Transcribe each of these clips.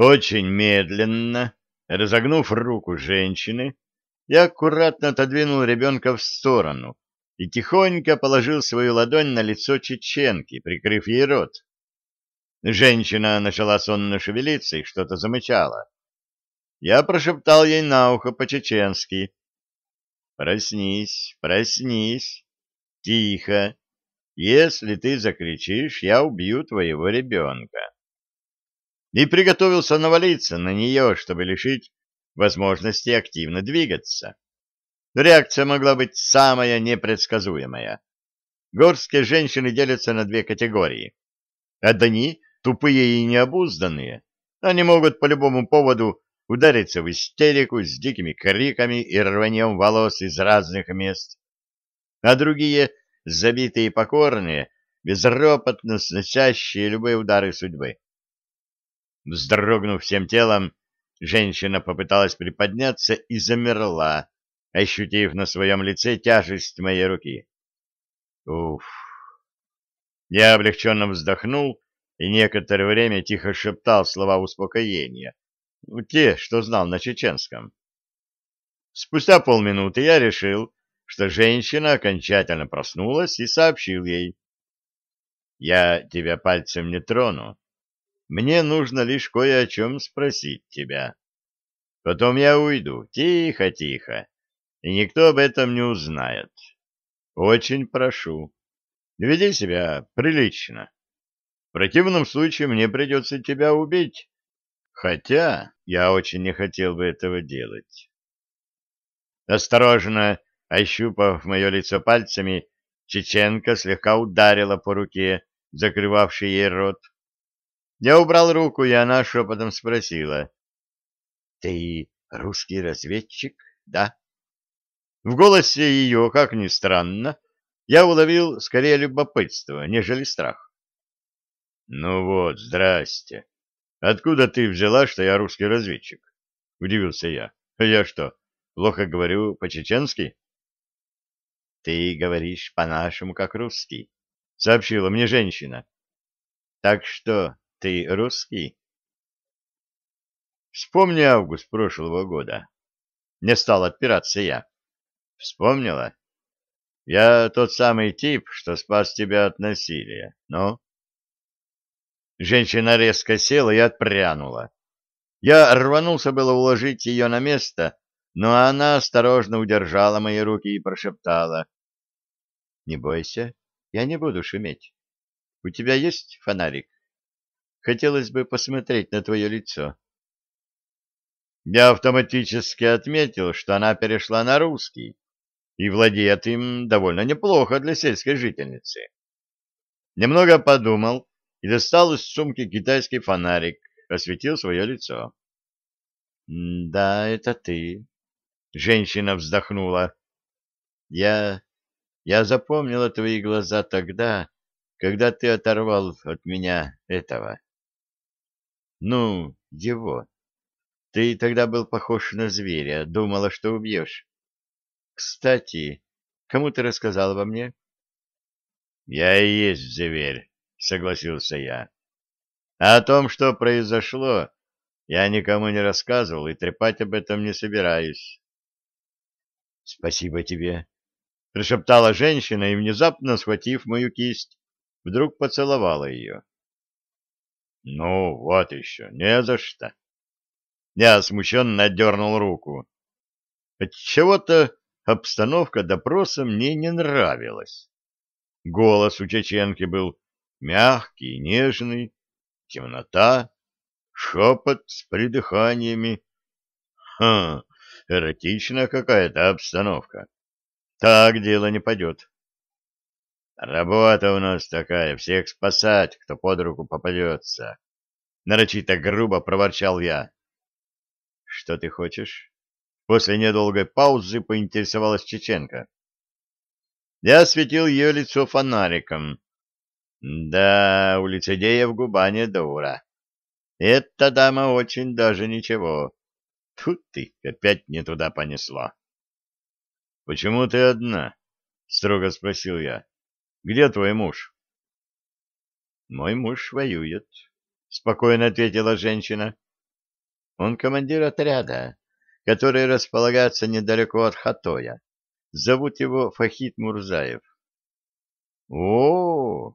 Очень медленно, разогнув руку женщины, я аккуратно отодвинул ребенка в сторону и тихонько положил свою ладонь на лицо чеченки, прикрыв ей рот. Женщина начала сонно шевелиться и что-то замычала. Я прошептал ей на ухо по-чеченски. «Проснись, проснись. Тихо. Если ты закричишь, я убью твоего ребенка». И приготовился навалиться на нее, чтобы лишить возможности активно двигаться. Реакция могла быть самая непредсказуемая. Горские женщины делятся на две категории. Одни — тупые и необузданные. Они могут по любому поводу удариться в истерику с дикими криками и рванием волос из разных мест. А другие — забитые и покорные, безропотно сносящие любые удары судьбы. Вздрогнув всем телом, женщина попыталась приподняться и замерла, ощутив на своем лице тяжесть моей руки. Уф! Я облегченно вздохнул и некоторое время тихо шептал слова успокоения, те, что знал на чеченском. Спустя полминуты я решил, что женщина окончательно проснулась и сообщил ей. «Я тебя пальцем не трону. Мне нужно лишь кое о чем спросить тебя. Потом я уйду, тихо-тихо, и никто об этом не узнает. Очень прошу, веди себя прилично. В противном случае мне придется тебя убить, хотя я очень не хотел бы этого делать. Осторожно ощупав мое лицо пальцами, Чеченко слегка ударила по руке, закрывавшей ей рот. Я убрал руку, и она шепотом спросила. — Ты русский разведчик, да? В голосе ее, как ни странно, я уловил скорее любопытство, нежели страх. — Ну вот, здрасте. Откуда ты взяла, что я русский разведчик? — удивился я. — Я что, плохо говорю по-чеченски? — Ты говоришь по-нашему, как русский, — сообщила мне женщина. — Так что, ты русский? Вспомни август прошлого года. Не стал отпираться я. Вспомнила? Я тот самый тип, что спас тебя от насилия. Ну? Женщина резко села и отпрянула. Я рванулся было уложить ее на место, но она осторожно удержала мои руки и прошептала. — Не бойся, я не буду шуметь. У тебя есть фонарик? Хотелось бы посмотреть на твое лицо. Я автоматически отметил, что она перешла на русский и владеет им довольно неплохо для сельской жительницы. Немного подумал и достал из сумки китайский фонарик, осветил свое лицо. — Да, это ты. Женщина вздохнула. — Я... я запомнила твои глаза тогда, когда ты оторвал от меня этого. Ну, его. Ты тогда был похож на зверя, думала, что убьешь. Кстати, кому ты рассказал обо мне? Я и есть зверь, согласился я. А о том, что произошло, я никому не рассказывал и трепать об этом не собираюсь. Спасибо тебе, прошептала женщина и, внезапно схватив мою кисть, вдруг поцеловала ее. Ну, вот еще, не за что. Я смущенно отдернул руку. Отчего-то обстановка допроса мне не нравилась. Голос у чеченки был мягкий, нежный, темнота, шепот с придыханиями. Ха, эротичная какая-то обстановка. Так дело не пойдет. Работа у нас такая, всех спасать, кто под руку попадется. Нарочито грубо проворчал я. Что ты хочешь? После недолгой паузы поинтересовалась Чеченко. Я осветил ее лицо фонариком. Да, у лицедеев губа не дура. Эта дама очень даже ничего. Тут ты опять не туда понесла. — Почему ты одна? — строго спросил я. Где твой муж? Мой муж воюет, спокойно ответила женщина. Он командир отряда, который располагается недалеко от Хатоя. Зовут его Фахид Мурзаев. О,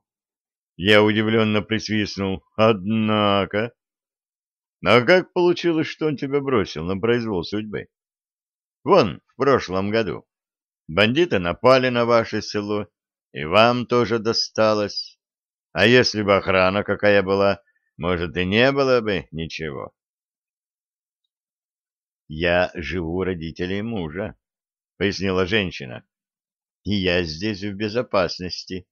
я удивленно присвистнул. Однако. А как получилось, что он тебя бросил на произвол судьбы? Вон, в прошлом году бандиты напали на ваше село, и вам тоже досталось. А если бы охрана какая была, может, и не было бы ничего. Я живу у родителей мужа, — пояснила женщина, — и я здесь в безопасности.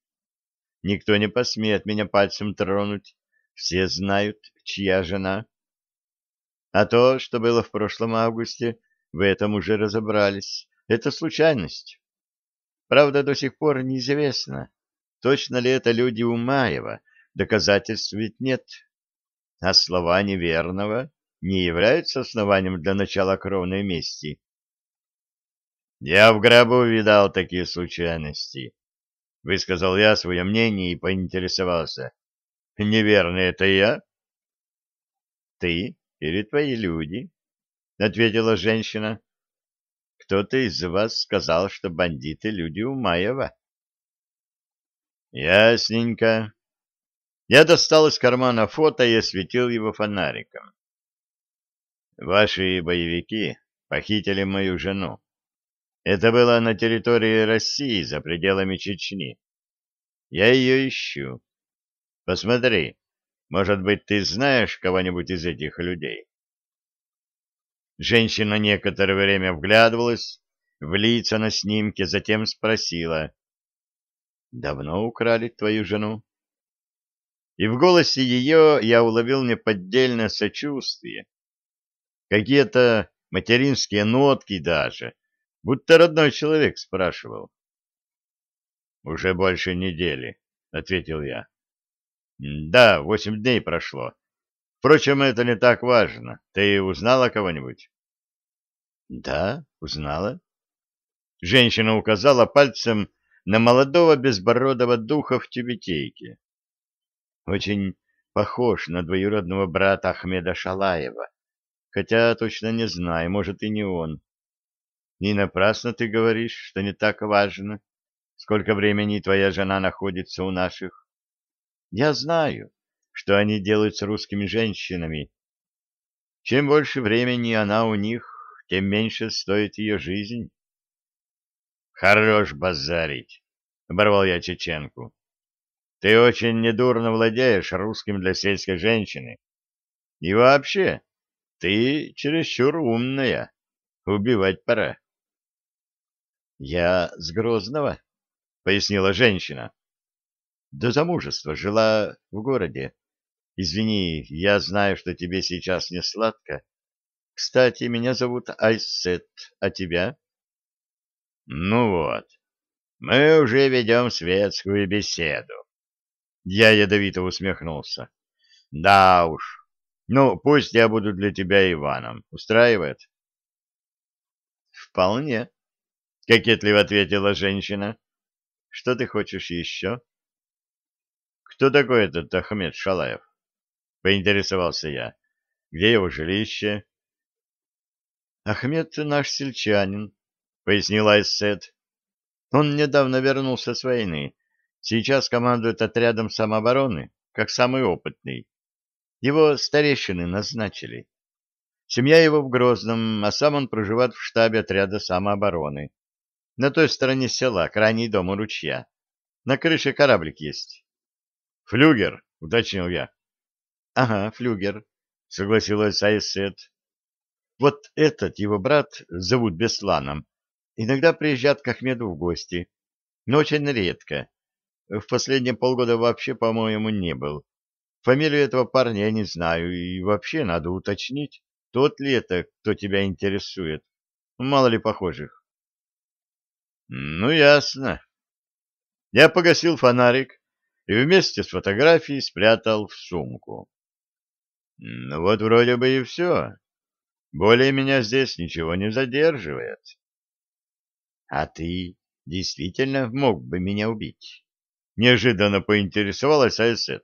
Никто не посмеет меня пальцем тронуть, все знают, чья жена. А то, что было в прошлом августе, в этом уже разобрались. Это случайность. Правда, до сих пор неизвестно, точно ли это люди Умаева, доказательств ведь нет. А слова неверного не являются основанием для начала кровной мести. Я в гробу видал такие случайности. Высказал я свое мнение и поинтересовался. Неверно это я? Ты или твои люди? Ответила женщина. Кто-то из вас сказал, что бандиты люди Умаева. Ясненько. Я достал из кармана фото и осветил его фонариком. Ваши боевики похитили мою жену. Это было на территории России, за пределами Чечни. Я ее ищу. Посмотри, может быть, ты знаешь кого-нибудь из этих людей? Женщина некоторое время вглядывалась в лица на снимке, затем спросила. «Давно украли твою жену?» И в голосе ее я уловил неподдельное сочувствие. Какие-то материнские нотки даже, будто родной человек спрашивал. «Уже больше недели», — ответил я. «Да, восемь дней прошло. Впрочем, это не так важно. Ты узнала кого-нибудь?» «Да, узнала». Женщина указала пальцем на молодого безбородого духа в тюбетейке. Очень похож на двоюродного брата Ахмеда Шалаева, хотя точно не знаю, может и не он. Не напрасно ты говоришь, что не так важно, сколько времени твоя жена находится у наших. Я знаю, что они делают с русскими женщинами. Чем больше времени она у них, тем меньше стоит ее жизнь. Хорош базарить, — оборвал я чеченку. Ты очень недурно владеешь русским для сельской женщины. И вообще, ты чересчур умная. Убивать пора. Я с Грозного, — пояснила женщина. До замужества жила в городе. Извини, я знаю, что тебе сейчас не сладко. Кстати, меня зовут Айсет, а тебя? Ну вот, мы уже ведем светскую беседу. Я ядовито усмехнулся. Да уж. Ну, пусть я буду для тебя Иваном. Устраивает? Вполне, кокетливо ответила женщина. Что ты хочешь еще? Кто такой этот Ахмед Шалаев? Поинтересовался я. Где его жилище? Ахмед наш сельчанин, пояснила Эссет. Он недавно вернулся с войны Сейчас командует отрядом самообороны, как самый опытный. Его старейшины назначили. Семья его в Грозном, а сам он проживает в штабе отряда самообороны. На той стороне села, крайний дом у ручья. На крыше кораблик есть. «Флюгер», — уточнил я. «Ага, флюгер», — согласилась Айсет. «Вот этот его брат зовут Бесланом. Иногда приезжает к Ахмеду в гости, но очень редко. В последние полгода вообще, по-моему, не был. Фамилию этого парня я не знаю, и вообще надо уточнить, тот ли это, кто тебя интересует. Мало ли похожих. Ну, ясно. Я погасил фонарик и вместе с фотографией спрятал в сумку. Ну вот вроде бы и все. Более меня здесь ничего не задерживает. А ты действительно мог бы меня убить? — неожиданно поинтересовалась Айсет.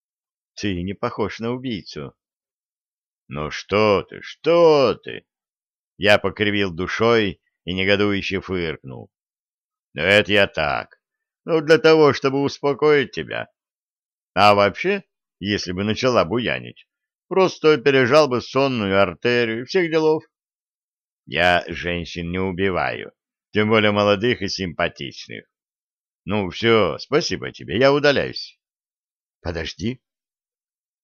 — Ты не похож на убийцу. Ну что ты, что ты? Я покривил душой и негодующе фыркнул. Ну, это я так. Ну, для того, чтобы успокоить тебя. А вообще, если бы начала буянить, просто пережал бы сонную артерию, всех делов. Я женщин не убиваю, тем более молодых и симпатичных. Ну, все, спасибо тебе, я удаляюсь. Подожди.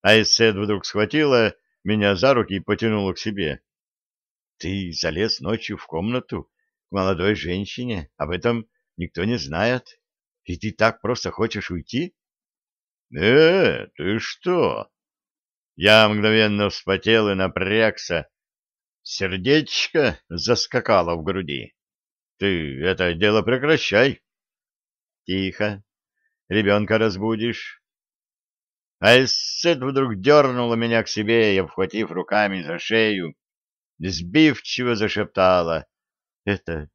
Айсет вдруг схватила меня за руки и потянула к себе. Ты залез ночью в комнату к молодой женщине, об этом никто не знает, и ты так просто хочешь уйти? Э, ты что? Я мгновенно вспотел и напрягся. Сердечко заскакало в груди. Ты это дело прекращай. Тихо. Ребенка разбудишь. Айсет вдруг дернула меня к себе и, обхватив руками за шею, сбивчиво зашептала. — Это...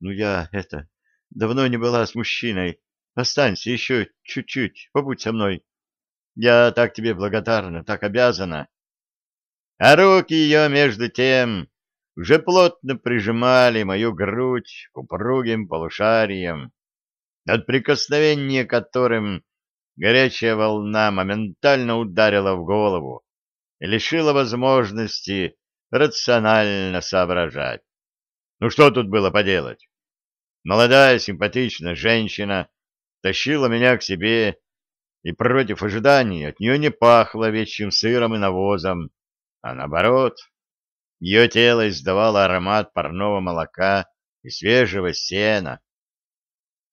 Ну, я... это... Давно не была с мужчиной. Останься еще чуть-чуть, побудь со мной. Я так тебе благодарна, так обязана. А руки ее, между тем, уже плотно прижимали мою грудь к упругим полушариям, от прикосновения которым горячая волна моментально ударила в голову и лишила возможности рационально соображать. Ну что тут было поделать? Молодая симпатичная женщина тащила меня к себе, и против ожиданий от нее не пахло овечьим сыром и навозом, а наоборот, ее тело издавало аромат парного молока и свежего сена.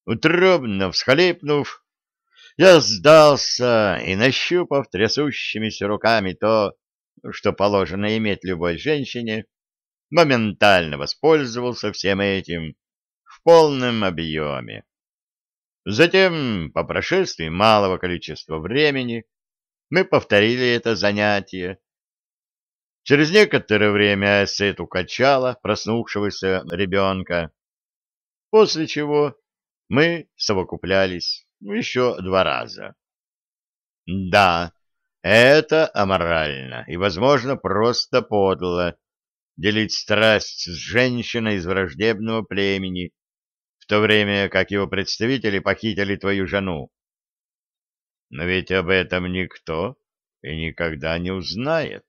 Утробно всхлипнув, я сдался и, нащупав трясущимися руками то, что положено иметь любой женщине, моментально воспользовался всем этим в полном объеме. Затем, по прошествии малого количества времени, мы повторили это занятие. Через некоторое время Сет укачала проснувшегося ребенка, после чего мы совокуплялись еще два раза. Да, это аморально и, возможно, просто подло делить страсть с женщиной из враждебного племени, в то время как его представители похитили твою жену. Но ведь об этом никто и никогда не узнает.